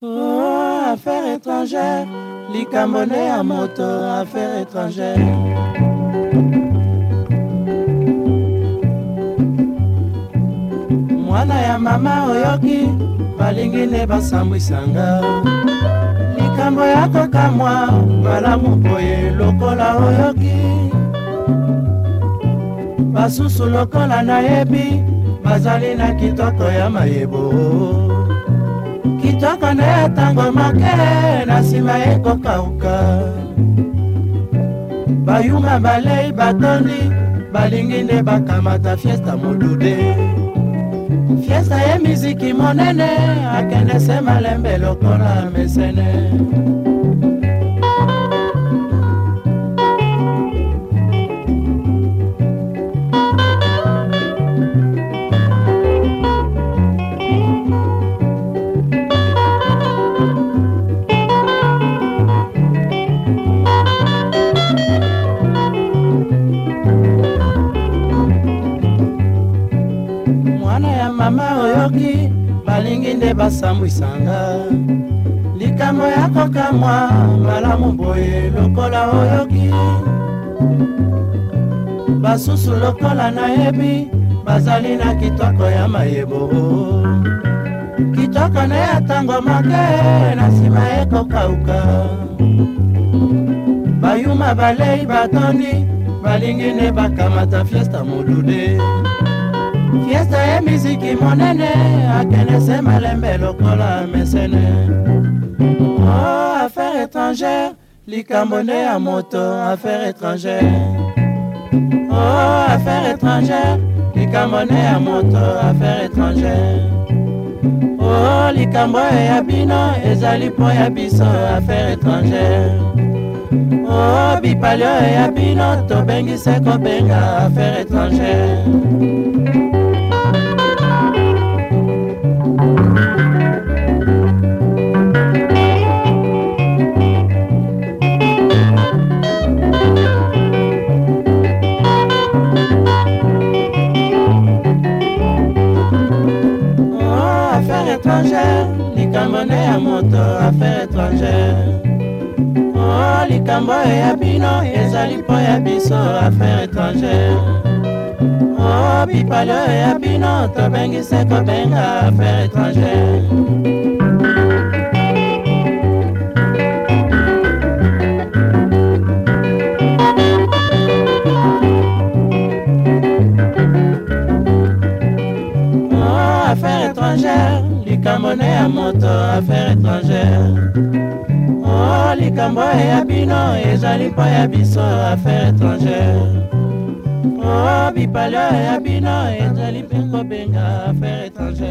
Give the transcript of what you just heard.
Oh, affaires étrangères, likamone à moto, affaires étrangères. mwana ya mama oyoki balingi nde basambwisanga likambo ya kokamwa malamu boye lokola oyoki basusu lokola nayebi bazali na kitoko ya mayebo kitoko nde ntango moke na nsima ekokauka bayuma balei batondi balingi nde bakamata fiesta modude fiesta ye miziki monene akende se malembe lokola mesene mwana ya mama oyoki balingi nde basambwisanga likambo ya kokamwa malamu boye lokola oyoki basusu lokola nayebi bazali na kitoko ya mayebo kitoko na ya ntango make na nsima ekokauka bayuma balei batondi balingi nde bakamata fiesta modude fiesta ye miziki monene akende se malembe lokola mesene oh, affaire étrangère likambo nde ya moto affaire étrangère oh, affaire étrangère likambo nde ya moto affaire étrangère oh, likambo eya bino ezali mpo ya biso affaire étrangère oh, bipalio eya bino tobengise kobenga affaire étrangère étrangère likambo nde ya moto affaire étrangère o oh, likambo eya bino ezali mpo ya biso affaire étrangère o oh, bipale oyo e ya bino tobengise kobenga affaire étrangère monnaie ya moto affaire étrangère o oh, likambo eya bino ezali mpo ya biso affaire étrangère o oh, bipalio eya bino ezali mpe kobenga affaire étrangère